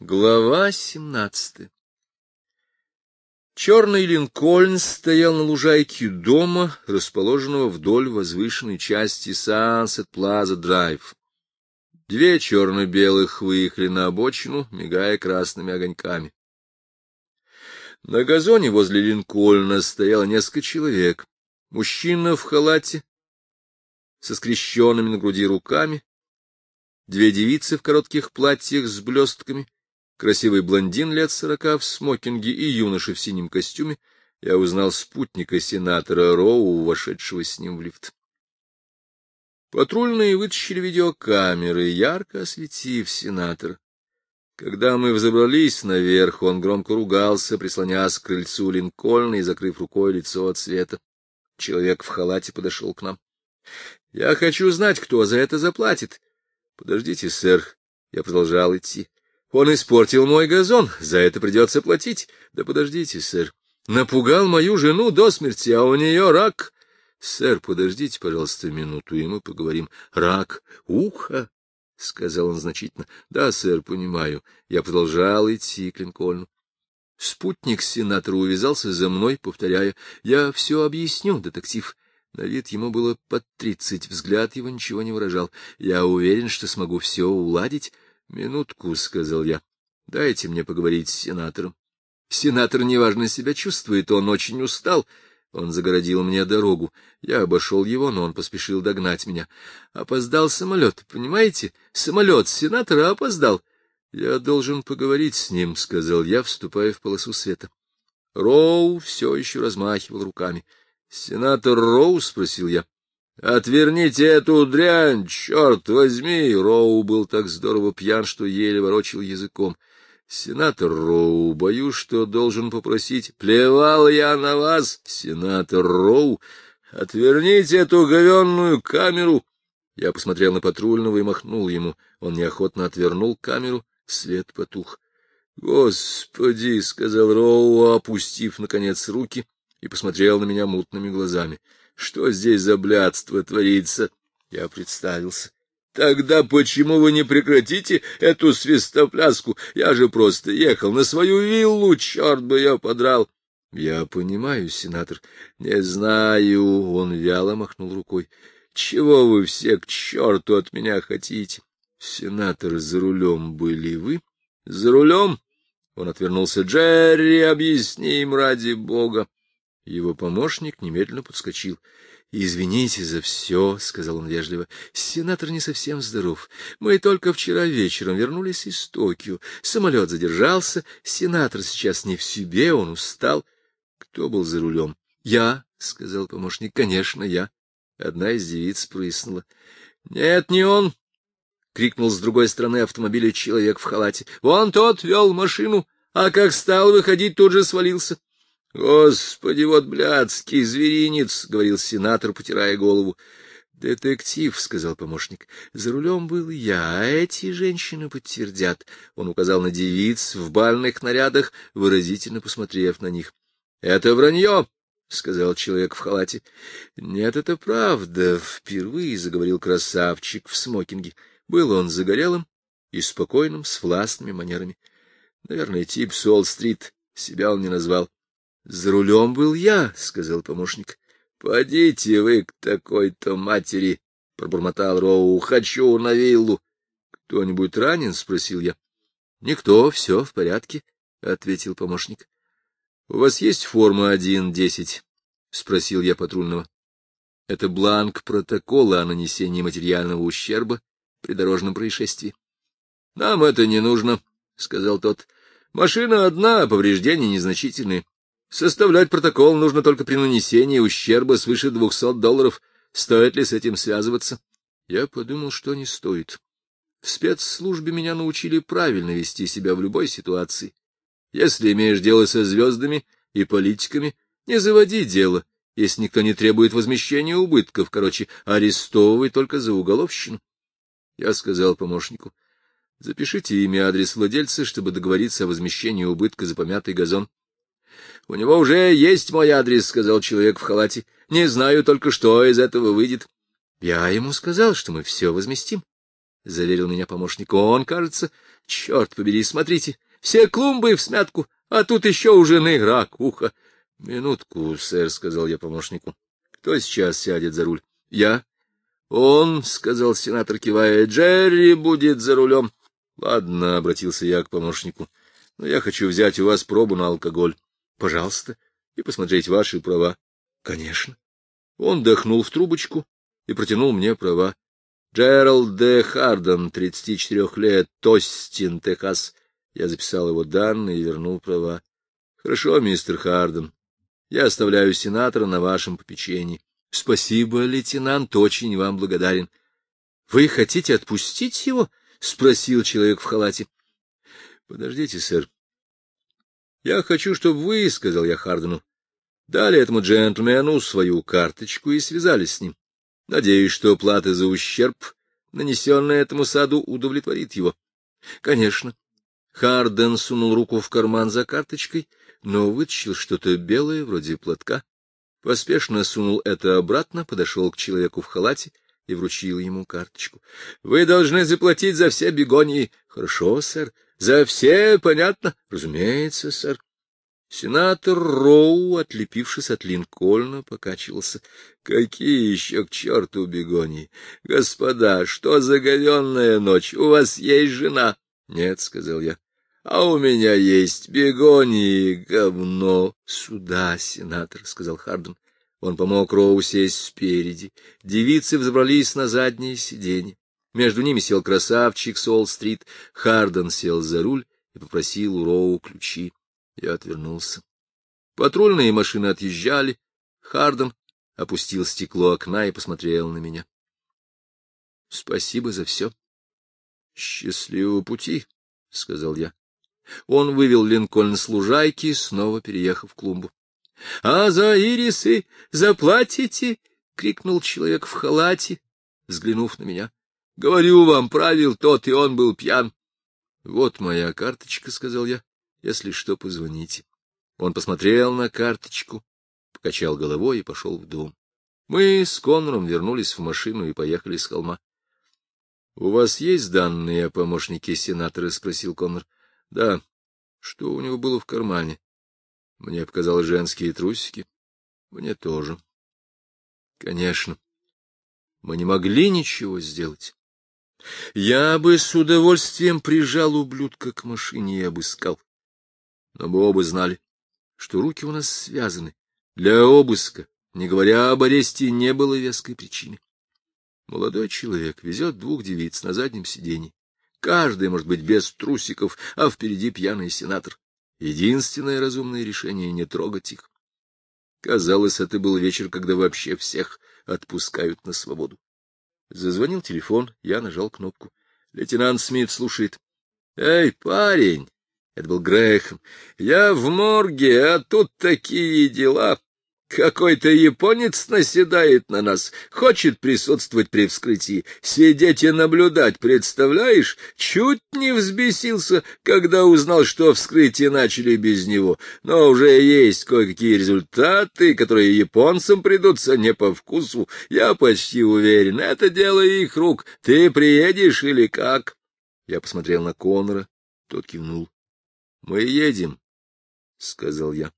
Глава семнадцатая Черный Линкольн стоял на лужайке дома, расположенного вдоль возвышенной части Сансет Плаза Драйв. Две черно-белых выехали на обочину, мигая красными огоньками. На газоне возле Линкольна стояло несколько человек. Мужчина в халате, со скрещенными на груди руками, две девицы в коротких платьях с блестками — красивый блондин лет сорока в смокинге и юноша в синем костюме, я узнал спутника сенатора Роу, вошедшего с ним в лифт. Патрульные вытащили видеокамеры, ярко осветив сенатора. Когда мы взобрались наверх, он громко ругался, прислонясь к крыльцу Линкольна и закрыв рукой лицо от света. Человек в халате подошел к нам. — Я хочу знать, кто за это заплатит. — Подождите, сэр. Я продолжал идти. Он испортил мой газон, за это придется платить. Да подождите, сэр. Напугал мою жену до смерти, а у нее рак. Сэр, подождите, пожалуйста, минуту, и мы поговорим. Рак уха, — сказал он значительно. Да, сэр, понимаю. Я продолжал идти к Линкольну. Спутник сенатора увязался за мной, повторяя, «Я все объясню, детектив». На вид ему было под тридцать, взгляд его ничего не выражал. Я уверен, что смогу все уладить. — Минутку, — сказал я. — Дайте мне поговорить с сенатором. Сенатор неважно себя чувствует, он очень устал. Он загородил мне дорогу. Я обошел его, но он поспешил догнать меня. Опоздал самолет, понимаете? Самолет сенатора опоздал. Я должен поговорить с ним, — сказал я, вступая в полосу света. Роу все еще размахивал руками. — Сенатор Роу? — спросил я. «Отверните эту дрянь, черт возьми!» Роу был так здорово пьян, что еле ворочил языком. «Сенатор Роу, боюсь, что должен попросить...» «Плевал я на вас, сенатор Роу! Отверните эту говенную камеру!» Я посмотрел на патрульного и махнул ему. Он неохотно отвернул камеру, свет потух. «Господи!» — сказал Роу, опустив, наконец, руки, и посмотрел на меня мутными глазами. Что здесь за блядство творится? Я представился. Тогда почему вы не прекратите эту свистопляску? Я же просто ехал на свою виллу, черт бы я подрал. Я понимаю, сенатор. Не знаю, он вяло махнул рукой. Чего вы все к черту от меня хотите? Сенатор, за рулем были вы? За рулем? Он отвернулся. Джерри, объясни им ради бога. Его помощник немедленно подскочил. — Извините за все, — сказал он вежливо. — Сенатор не совсем здоров. Мы только вчера вечером вернулись из Токио. Самолет задержался. Сенатор сейчас не в себе, он устал. Кто был за рулем? — Я, — сказал помощник. — Конечно, я. Одна из девиц прыснула. — Нет, не он, — крикнул с другой стороны автомобиля человек в халате. — Вон тот вел машину, а как стал выходить, тут же свалился. — Господи, вот блядский зверинец! — говорил сенатор, потирая голову. — Детектив, — сказал помощник, — за рулем был я, а эти женщины подтвердят. Он указал на девиц в бальных нарядах, выразительно посмотрев на них. — Это вранье! — сказал человек в халате. — Нет, это правда, — впервые заговорил красавчик в смокинге. Был он загорелым и спокойным, с властными манерами. Наверное, тип Солл-стрит, себя он не назвал. За рулем был я, — сказал помощник. — Подите вы к такой-то матери, — пробормотал Роу. — Хочу на виллу. — Кто-нибудь ранен? — спросил я. — Никто, все в порядке, — ответил помощник. — У вас есть форма 1.10? — спросил я патрульного. — Это бланк протокола о нанесении материального ущерба при дорожном происшествии. — Нам это не нужно, — сказал тот. — Машина одна, повреждения незначительные. Составлять протокол нужно только при нанесении ущерба свыше двухсот долларов. Стоит ли с этим связываться? Я подумал, что не стоит. В спецслужбе меня научили правильно вести себя в любой ситуации. Если имеешь дело со звездами и политиками, не заводи дело, если никто не требует возмещения убытков. Короче, арестовывай только за уголовщину. Я сказал помощнику, запишите имя и адрес владельца, чтобы договориться о возмещении убытка за помятый газон. — У него уже есть мой адрес, — сказал человек в халате. — Не знаю только, что из этого выйдет. Я ему сказал, что мы все возместим. заверил меня помощник. — Он, кажется, черт побери, смотрите, все клумбы в смятку, а тут еще у жены рак уха. — Минутку, сэр, — сказал я помощнику. — Кто сейчас сядет за руль? — Я. — Он, — сказал сенатор, кивая, — Джерри будет за рулем. — Ладно, — обратился я к помощнику, — но я хочу взять у вас пробу на алкоголь. — Пожалуйста. И посмотреть ваши права. — Конечно. Он дохнул в трубочку и протянул мне права. Джеральд Д. Харден, 34 лет, Тостин, Техас. Я записал его данные и вернул права. — Хорошо, мистер Харден. Я оставляю сенатора на вашем попечении. — Спасибо, лейтенант, очень вам благодарен. — Вы хотите отпустить его? — спросил человек в халате. — Подождите, сэр. — Я хочу, чтобы вы, — сказал я Хардену, — дали этому джентльмену свою карточку и связались с ним. Надеюсь, что плата за ущерб, нанесенный этому саду, удовлетворит его. — Конечно. Харден сунул руку в карман за карточкой, но вытащил что-то белое, вроде платка. Поспешно сунул это обратно, подошел к человеку в халате и вручил ему карточку. — Вы должны заплатить за все бегонии. — Хорошо, сэр. — За все, понятно? — Разумеется, сэр. Сенатор Роу, отлепившись от Линкольна, покачивался. — Какие еще к черту бегонии? Господа, что за говенная ночь? У вас есть жена? — Нет, — сказал я. — А у меня есть бегонии, говно. — Сюда, сенатор, — сказал Харден. Он помог Роу сесть спереди. Девицы взобрались на заднее сиденье. Между ними сел красавчик Солл-стрит. Харден сел за руль и попросил у Роу ключи. Я отвернулся. Патрульные машины отъезжали. Харден опустил стекло окна и посмотрел на меня. — Спасибо за все. — Счастливого пути, — сказал я. Он вывел Линкольн с лужайки, снова переехав клумбу. — А за ирисы заплатите? — крикнул человек в халате, взглянув на меня. — Говорю вам, правил тот, и он был пьян. — Вот моя карточка, — сказал я. Если что, позвоните. Он посмотрел на карточку, покачал головой и пошел в дом. Мы с Коннором вернулись в машину и поехали с холма. — У вас есть данные о помощнике сенатора? — спросил Коннор. — Да. Что у него было в кармане? Мне показалось женские трусики. Мне тоже. Конечно. Мы не могли ничего сделать. Я бы с удовольствием прижал ублюдка к машине и обыскал. Но мы оба знали, что руки у нас связаны. Для обыска, не говоря об аресте, не было веской причины. Молодой человек везет двух девиц на заднем сиденье. Каждый может быть без трусиков, а впереди пьяный сенатор. Единственное разумное решение — не трогать их. Казалось, это был вечер, когда вообще всех отпускают на свободу. Зазвонил телефон, я нажал кнопку. Лейтенант Смит слушает. — Эй, парень! Это был Грэхэм. Я в морге, а тут такие дела. Какой-то японец наседает на нас, хочет присутствовать при вскрытии, сидеть и наблюдать, представляешь? Чуть не взбесился, когда узнал, что вскрытие начали без него. Но уже есть кое-какие результаты, которые японцам придутся не по вкусу. Я почти уверен, это дело их рук. Ты приедешь или как? Я посмотрел на Конора, тот кивнул. — Мы едем, — сказал я.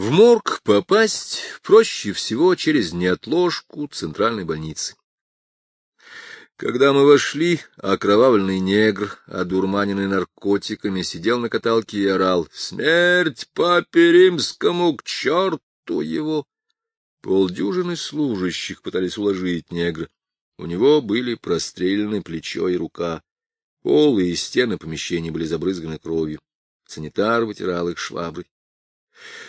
В морг попасть проще всего через неотложку центральной больницы. Когда мы вошли, окровавленный негр, одурманенный наркотиками, сидел на каталке и орал «Смерть папе римскому, к черту его!» Полдюжины служащих пытались уложить негра. У него были прострелены плечо и рука. Полы и стены помещений были забрызганы кровью. Санитар вытирал их шваброй.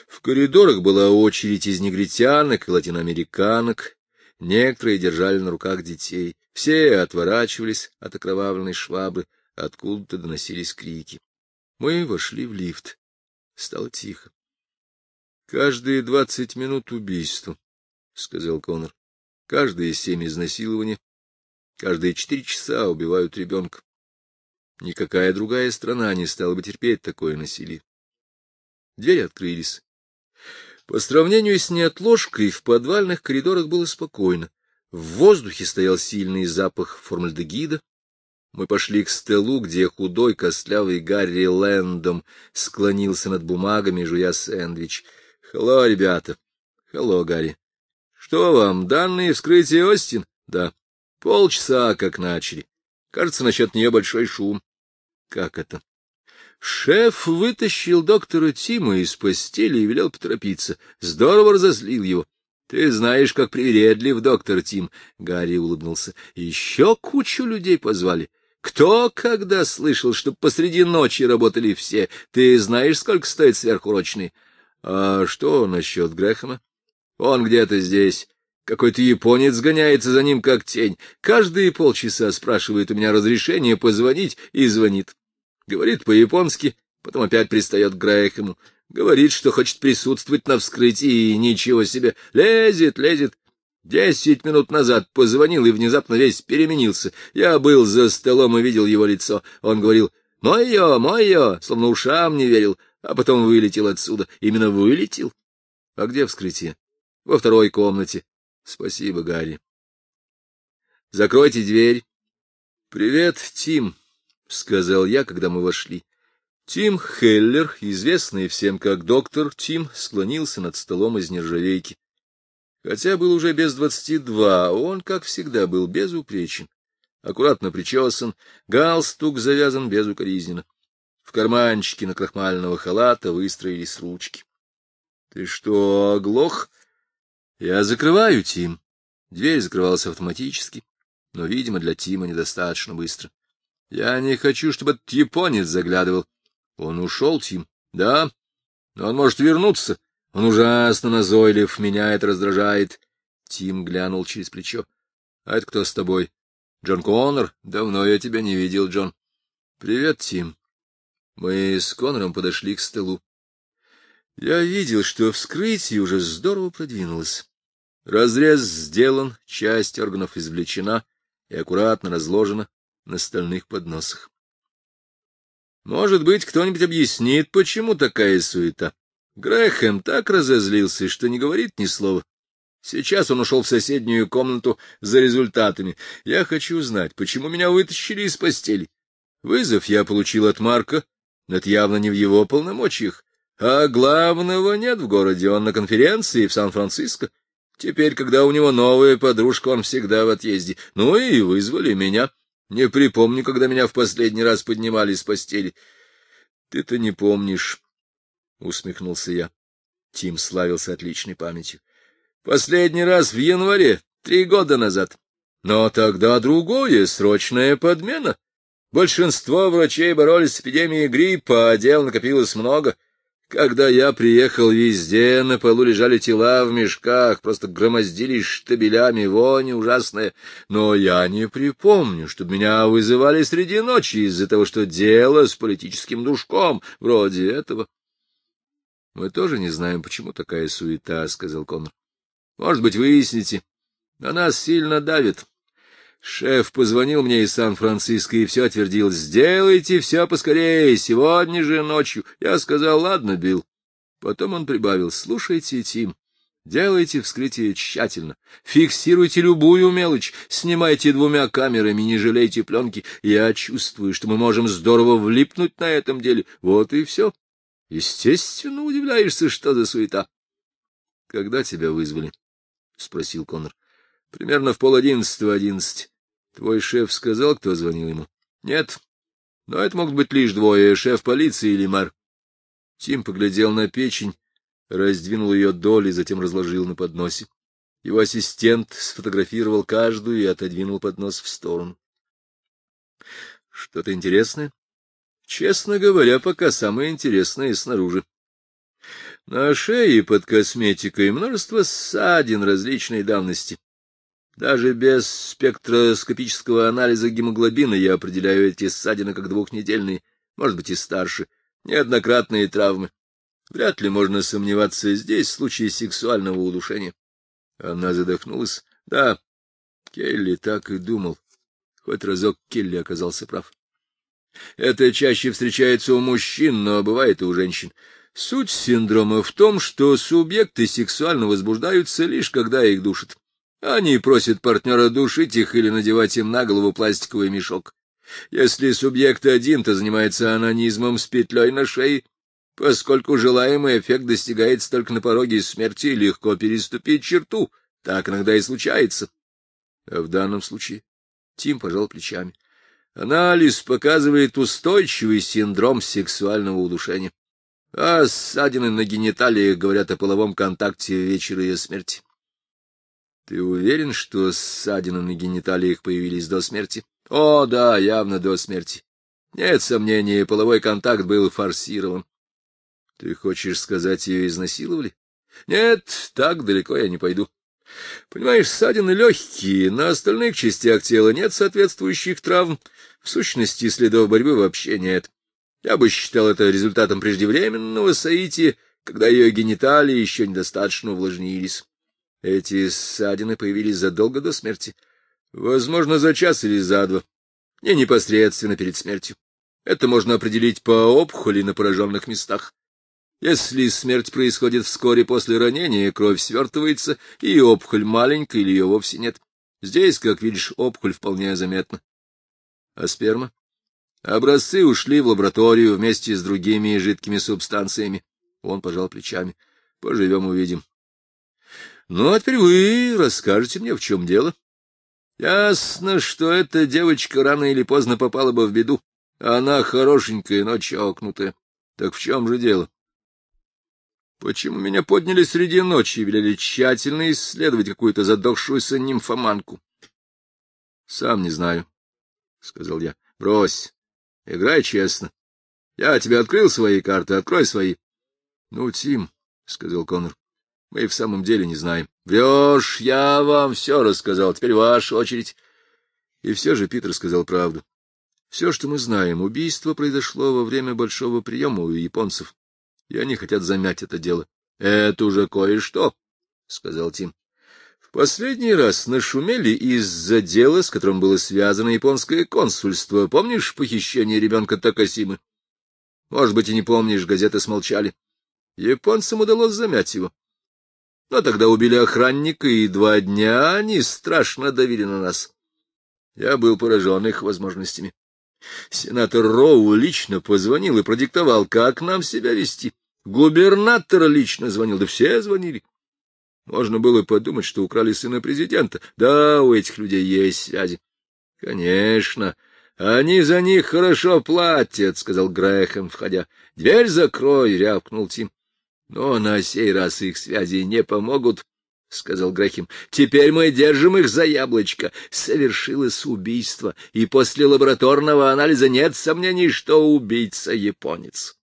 В коридорах была очередь из негритянок и латиноамериканок. Некоторые держали на руках детей. Все отворачивались от окровавленной швабры, откуда-то доносились крики. Мы вошли в лифт. Стало тихо. — Каждые двадцать минут убийство, — сказал Конор. — Каждые семь изнасилований. Каждые четыре часа убивают ребенка. Никакая другая страна не стала бы терпеть такое насилие. Двери открылись. По сравнению с неотложкой в подвальных коридорах было спокойно. В воздухе стоял сильный запах формальдегида. Мы пошли к столу, где худой костлявый Гарри Лэндом склонился над бумагами, жуя сэндвич. — Хелло, ребята. — Хелло, Гарри. — Что вам, данные вскрытия Остин? — Да. — Полчаса, как начали. Кажется, насчет нее большой шум. — Как это? Шеф вытащил доктора Тима из постели и велел поторопиться. Здорово разозлил его. Ты знаешь, как привередлив доктор Тим. Гарри улыбнулся. Еще кучу людей позвали. Кто когда слышал, что посреди ночи работали все? Ты знаешь, сколько стоит сверхурочный? А что насчет Грэхэма? Он где-то здесь. Какой-то японец гоняется за ним, как тень. Каждые полчаса спрашивает у меня разрешение позвонить и звонит. Говорит по-японски, потом опять пристает к Грэхэму. Говорит, что хочет присутствовать на вскрытии, и ничего себе. Лезет, лезет. Десять минут назад позвонил и внезапно весь переменился. Я был за столом и видел его лицо. Он говорил «Мое, мое», словно ушам не верил, а потом вылетел отсюда. Именно вылетел. А где вскрытие? Во второй комнате. Спасибо, Гарри. Закройте дверь. Привет, Тим, — сказал я, когда мы вошли. Тим Хеллер, известный всем как доктор Тим, склонился над столом из нержавейки. Хотя был уже без двадцати два, он, как всегда, был безупречен. Аккуратно причесан, галстук завязан безукоризненно. В карманчике на крахмального халата выстроились ручки. — Ты что, оглох? — Я закрываю, Тим. Дверь закрывалась автоматически, но, видимо, для Тима недостаточно быстро. — Я не хочу, чтобы этот японец заглядывал. Он ушел, Тим? Да. Но он может вернуться. Он ужасно назойлив, меня это раздражает. Тим глянул через плечо. — А это кто с тобой? — Джон Коннор? Давно я тебя не видел, Джон. — Привет, Тим. Мы с Коннором подошли к столу. Я видел, что вскрытие уже здорово продвинулось. Разрез сделан, часть органов извлечена и аккуратно разложена на стальных подносах. Может быть, кто-нибудь объяснит, почему такая суета. Грэхэм так разозлился, что не говорит ни слова. Сейчас он ушел в соседнюю комнату за результатами. Я хочу знать, почему меня вытащили из постели. Вызов я получил от Марка, но это явно не в его полномочиях. А главного нет в городе, он на конференции в Сан-Франциско. Теперь, когда у него новая подружка, он всегда в отъезде. Ну и вызвали меня. Не припомню, когда меня в последний раз поднимали с постели. — Ты-то не помнишь, — усмехнулся я. Тим славился отличной памятью. — Последний раз в январе, три года назад. Но тогда другое, срочная подмена. Большинство врачей боролись с эпидемией гриппа, а дел накопилось много — когда я приехал везде, на полу лежали тела в мешках, просто громоздились штабелями, вони ужасная. Но я не припомню, чтобы меня вызывали среди ночи из-за того, что дело с политическим душком, вроде этого. — Мы тоже не знаем, почему такая суета, — сказал Коннор. — Может быть, выясните. На нас сильно давит. Шеф позвонил мне из Сан-Франциско и все твердил, сделайте все поскорее, сегодня же ночью. Я сказал, ладно, Билл. Потом он прибавил, слушайте, Тим, делайте вскрытие тщательно, фиксируйте любую мелочь, снимайте двумя камерами, не жалейте пленки. Я чувствую, что мы можем здорово влипнуть на этом деле. Вот и все. Естественно, удивляешься, что за суета. — Когда тебя вызвали? — спросил Коннор. — Примерно в пол одиннадцатого одиннадцать. Твой шеф сказал, кто звонил ему? Нет. Но это могут быть лишь двое, шеф полиции или мэр. Тим поглядел на печень, раздвинул ее доли, затем разложил на подносе. Его ассистент сфотографировал каждую и отодвинул поднос в сторону. — Что-то интересное? — Честно говоря, пока самое интересное снаружи. На шее под косметикой множество ссадин различной давности. Даже без спектроскопического анализа гемоглобина я определяю эти ссадины как двухнедельные, может быть и старше, неоднократные травмы. Вряд ли можно сомневаться здесь в случае сексуального удушения. Она задохнулась. Да, Келли так и думал. Хоть разок Келли оказался прав. Это чаще встречается у мужчин, но бывает и у женщин. Суть синдрома в том, что субъекты сексуально возбуждаются лишь когда их душат Они просят партнера душить их или надевать им на голову пластиковый мешок. Если субъект один, то занимается анонизмом с петлей на шее. Поскольку желаемый эффект достигается только на пороге смерти, легко переступить черту. Так иногда и случается. А в данном случае Тим пожал плечами. Анализ показывает устойчивый синдром сексуального удушения. А ссадины на гениталиях говорят о половом контакте в вечер ее смерти. Ты уверен, что ссадины на гениталиях появились до смерти? О, да, явно до смерти. Нет сомнений, половой контакт был форсирован. Ты хочешь сказать, ее изнасиловали? Нет, так далеко я не пойду. Понимаешь, ссадины легкие, на остальных частях тела нет соответствующих травм. В сущности, следов борьбы вообще нет. Я бы считал это результатом преждевременного соития, когда ее гениталии еще недостаточно увлажнились. Эти ссадины появились задолго до смерти. Возможно, за час или за два. Не непосредственно перед смертью. Это можно определить по опухоли на пораженных местах. Если смерть происходит вскоре после ранения, кровь свертывается, и опухоль маленькая или ее вовсе нет. Здесь, как видишь, опухоль вполне заметна. А сперма? Образцы ушли в лабораторию вместе с другими жидкими субстанциями. Он пожал плечами. Поживем, увидим. Ну, а теперь вы расскажете мне, в чем дело. Ясно, что эта девочка рано или поздно попала бы в беду. Она хорошенькая, но чокнутая. Так в чем же дело? Почему меня подняли среди ночи и велели тщательно исследовать какую-то задохшуюся нимфоманку? — Сам не знаю, — сказал я. — Брось, играй честно. Я тебе открыл свои карты, открой свои. — Ну, Тим, — сказал Конор, — мы в самом деле не знаем. — Врешь, я вам все рассказал, теперь ваша очередь. И все же Питер сказал правду. Все, что мы знаем, убийство произошло во время большого приема у японцев и они хотят замять это дело. — Это уже кое-что, — сказал Тим. — В последний раз нашумели из-за дела, с которым было связано японское консульство. Помнишь похищение ребенка Такасимы? Может быть, и не помнишь, газеты смолчали. Японцам удалось замять его. Но тогда убили охранника, и два дня они страшно давили на нас. Я был поражен их возможностями. Сенатор Роу лично позвонил и продиктовал, как нам себя вести. Губернатор лично звонил, да все звонили. Можно было подумать, что украли сына президента. Да, у этих людей есть связи. — Конечно. Они за них хорошо платят, — сказал Грэхэм, входя. — Дверь закрой, — рявкнул Тим. — Но на сей раз их связи не помогут, — сказал Грэхэм. — Теперь мы держим их за яблочко. Совершилось убийство, и после лабораторного анализа нет сомнений, что убийца японец.